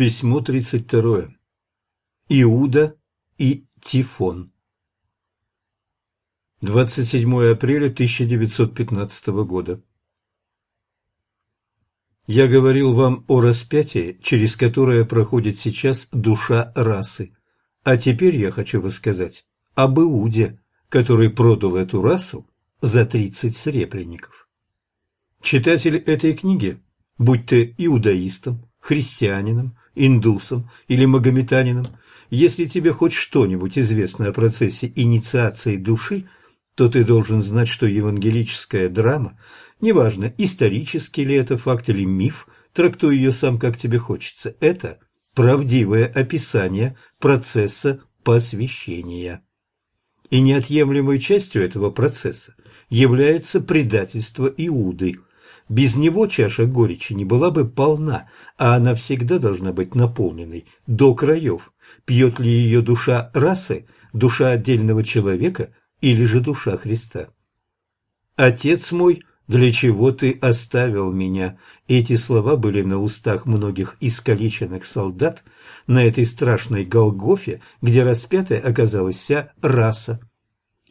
Письмо 32. Иуда и Тифон. 27 апреля 1915 года. Я говорил вам о распятии, через которое проходит сейчас душа расы. А теперь я хочу рассказать об Иуде, который продал эту расу за 30 сребреников. Читатель этой книги, будь ты иудаистом, христианином, индусом или магометанином, если тебе хоть что-нибудь известно о процессе инициации души, то ты должен знать, что евангелическая драма, неважно, исторический ли это факт или миф, трактуй ее сам, как тебе хочется, это правдивое описание процесса посвящения. И неотъемлемой частью этого процесса является предательство Иуды – без него чаша горечи не была бы полна, а она всегда должна быть наполненной до краев. Пьет ли ее душа расы, душа отдельного человека или же душа Христа? «Отец мой, для чего ты оставил меня?» Эти слова были на устах многих искалеченных солдат на этой страшной Голгофе, где распятая оказалась вся раса.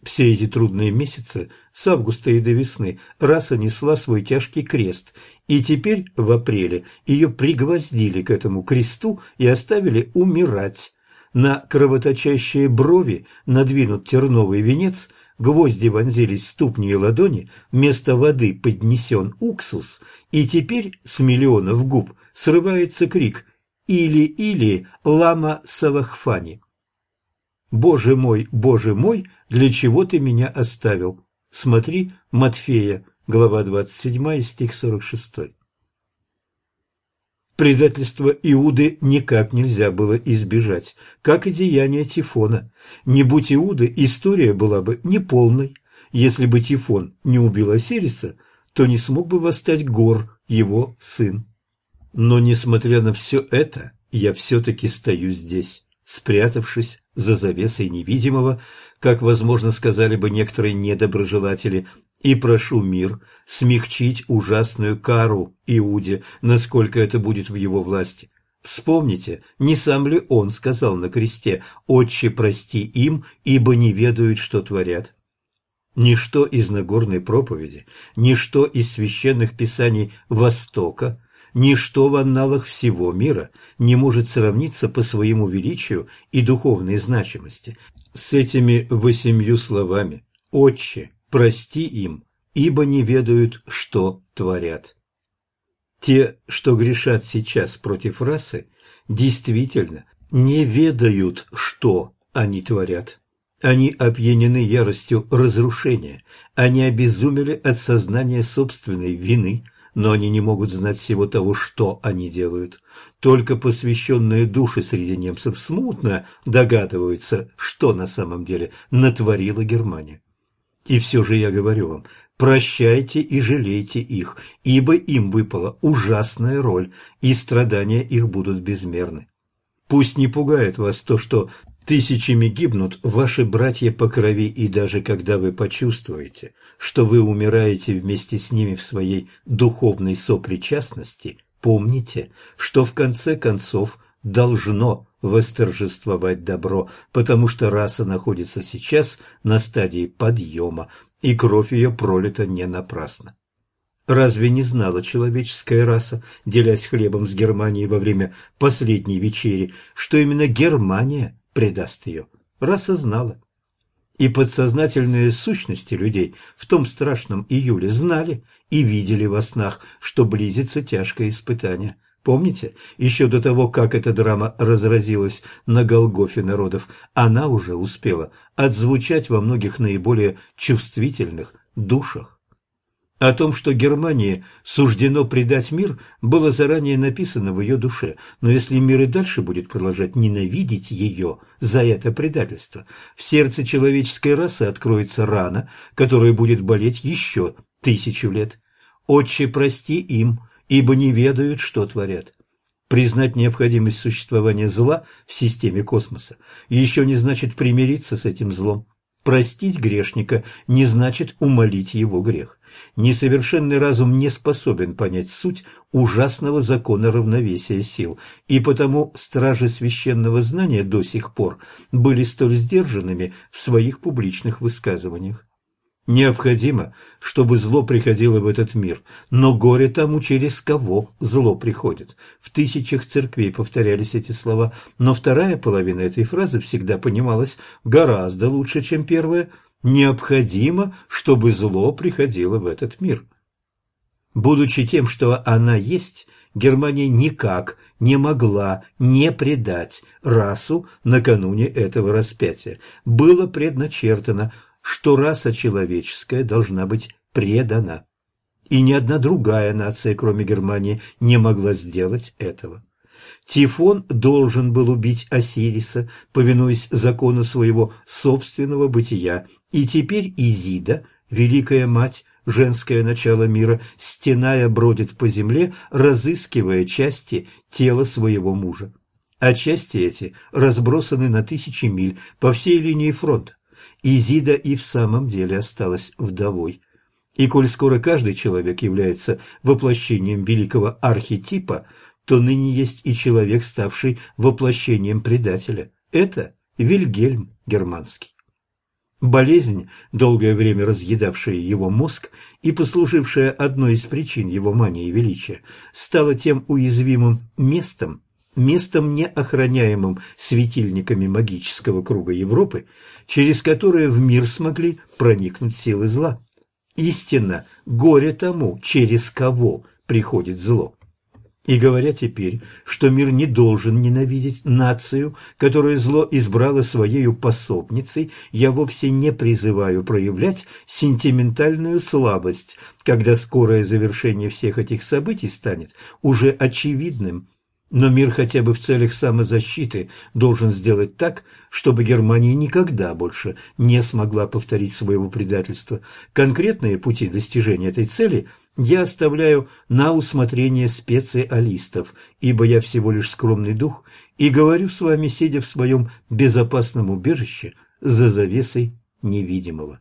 Все эти трудные месяцы, с августа и до весны, раса несла свой тяжкий крест, и теперь, в апреле, ее пригвоздили к этому кресту и оставили умирать. На кровоточащие брови надвинут терновый венец, гвозди вонзились ступни и ладони, вместо воды поднесен уксус, и теперь с миллионов губ срывается крик «Или-или лама Савахфани». «Боже мой, Боже мой, для чего ты меня оставил?» Смотри Матфея, глава 27, стих 46. Предательство Иуды никак нельзя было избежать, как и деяние Тифона. Не будь Иуды, история была бы неполной. Если бы Тифон не убил Осириса, то не смог бы восстать Гор, его сын. Но, несмотря на все это, я все-таки стою здесь спрятавшись за завесой невидимого, как, возможно, сказали бы некоторые недоброжелатели, и прошу мир смягчить ужасную кару Иуде, насколько это будет в его власти. Вспомните, не сам ли он сказал на кресте «Отче, прости им, ибо не ведают, что творят». Ничто из Нагорной проповеди, ничто из священных писаний Востока Ничто в анналах всего мира не может сравниться по своему величию и духовной значимости с этими восемью словами «Отче, прости им, ибо не ведают, что творят». Те, что грешат сейчас против расы, действительно не ведают, что они творят. Они опьянены яростью разрушения, они обезумели от сознания собственной вины – но они не могут знать всего того, что они делают. Только посвященные души среди немцев смутно догадываются, что на самом деле натворила Германия. И все же я говорю вам, прощайте и жалейте их, ибо им выпала ужасная роль, и страдания их будут безмерны. Пусть не пугает вас то, что Тысячами гибнут ваши братья по крови, и даже когда вы почувствуете, что вы умираете вместе с ними в своей духовной сопричастности, помните, что в конце концов должно восторжествовать добро, потому что раса находится сейчас на стадии подъема, и кровь ее пролита не напрасно. Разве не знала человеческая раса, делясь хлебом с Германией во время последней вечери, что именно Германия – предаст ее. Раса знала. И подсознательные сущности людей в том страшном июле знали и видели во снах, что близится тяжкое испытание. Помните, еще до того, как эта драма разразилась на Голгофе народов, она уже успела отзвучать во многих наиболее чувствительных душах. О том, что Германии суждено предать мир, было заранее написано в ее душе, но если мир и дальше будет продолжать ненавидеть ее за это предательство, в сердце человеческой расы откроется рана, которая будет болеть еще тысячу лет. Отче, прости им, ибо не ведают, что творят. Признать необходимость существования зла в системе космоса еще не значит примириться с этим злом. Простить грешника не значит умолить его грех. Несовершенный разум не способен понять суть ужасного закона равновесия сил, и потому стражи священного знания до сих пор были столь сдержанными в своих публичных высказываниях. Необходимо, чтобы зло приходило в этот мир, но горе тому, через кого зло приходит. В тысячах церквей повторялись эти слова, но вторая половина этой фразы всегда понималась гораздо лучше, чем первая. Необходимо, чтобы зло приходило в этот мир. Будучи тем, что она есть, Германия никак не могла не предать расу накануне этого распятия. Было предначертано – что раса человеческая должна быть предана. И ни одна другая нация, кроме Германии, не могла сделать этого. Тифон должен был убить Осириса, повинуясь закону своего собственного бытия, и теперь Изида, великая мать, женское начало мира, стеная бродит по земле, разыскивая части тела своего мужа. А части эти разбросаны на тысячи миль по всей линии фронта. Изида и в самом деле осталась вдовой. И коль скоро каждый человек является воплощением великого архетипа, то ныне есть и человек, ставший воплощением предателя. Это Вильгельм Германский. Болезнь, долгое время разъедавшая его мозг и послужившая одной из причин его мании величия, стала тем уязвимым местом, местом, неохраняемым светильниками магического круга Европы, через которые в мир смогли проникнуть силы зла. Истинно, горе тому, через кого приходит зло. И говоря теперь, что мир не должен ненавидеть нацию, которую зло избрало своею пособницей, я вовсе не призываю проявлять сентиментальную слабость, когда скорое завершение всех этих событий станет уже очевидным но мир хотя бы в целях самозащиты должен сделать так, чтобы Германия никогда больше не смогла повторить своего предательства. Конкретные пути достижения этой цели я оставляю на усмотрение специалистов, ибо я всего лишь скромный дух и говорю с вами, сидя в своем безопасном убежище за завесой невидимого.